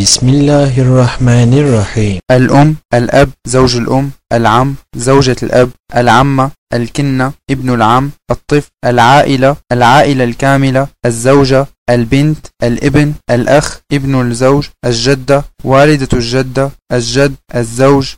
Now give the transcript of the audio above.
بسم الله الرحمن الرحيم. الأم الأب زوج الأم العم زوجة الأب العمة الكنة ابن العم الطفل العائلة العائلة الكاملة الزوجة البنت الابن الأخ ابن الزوج الجدة والدة الجدة الجد الزوج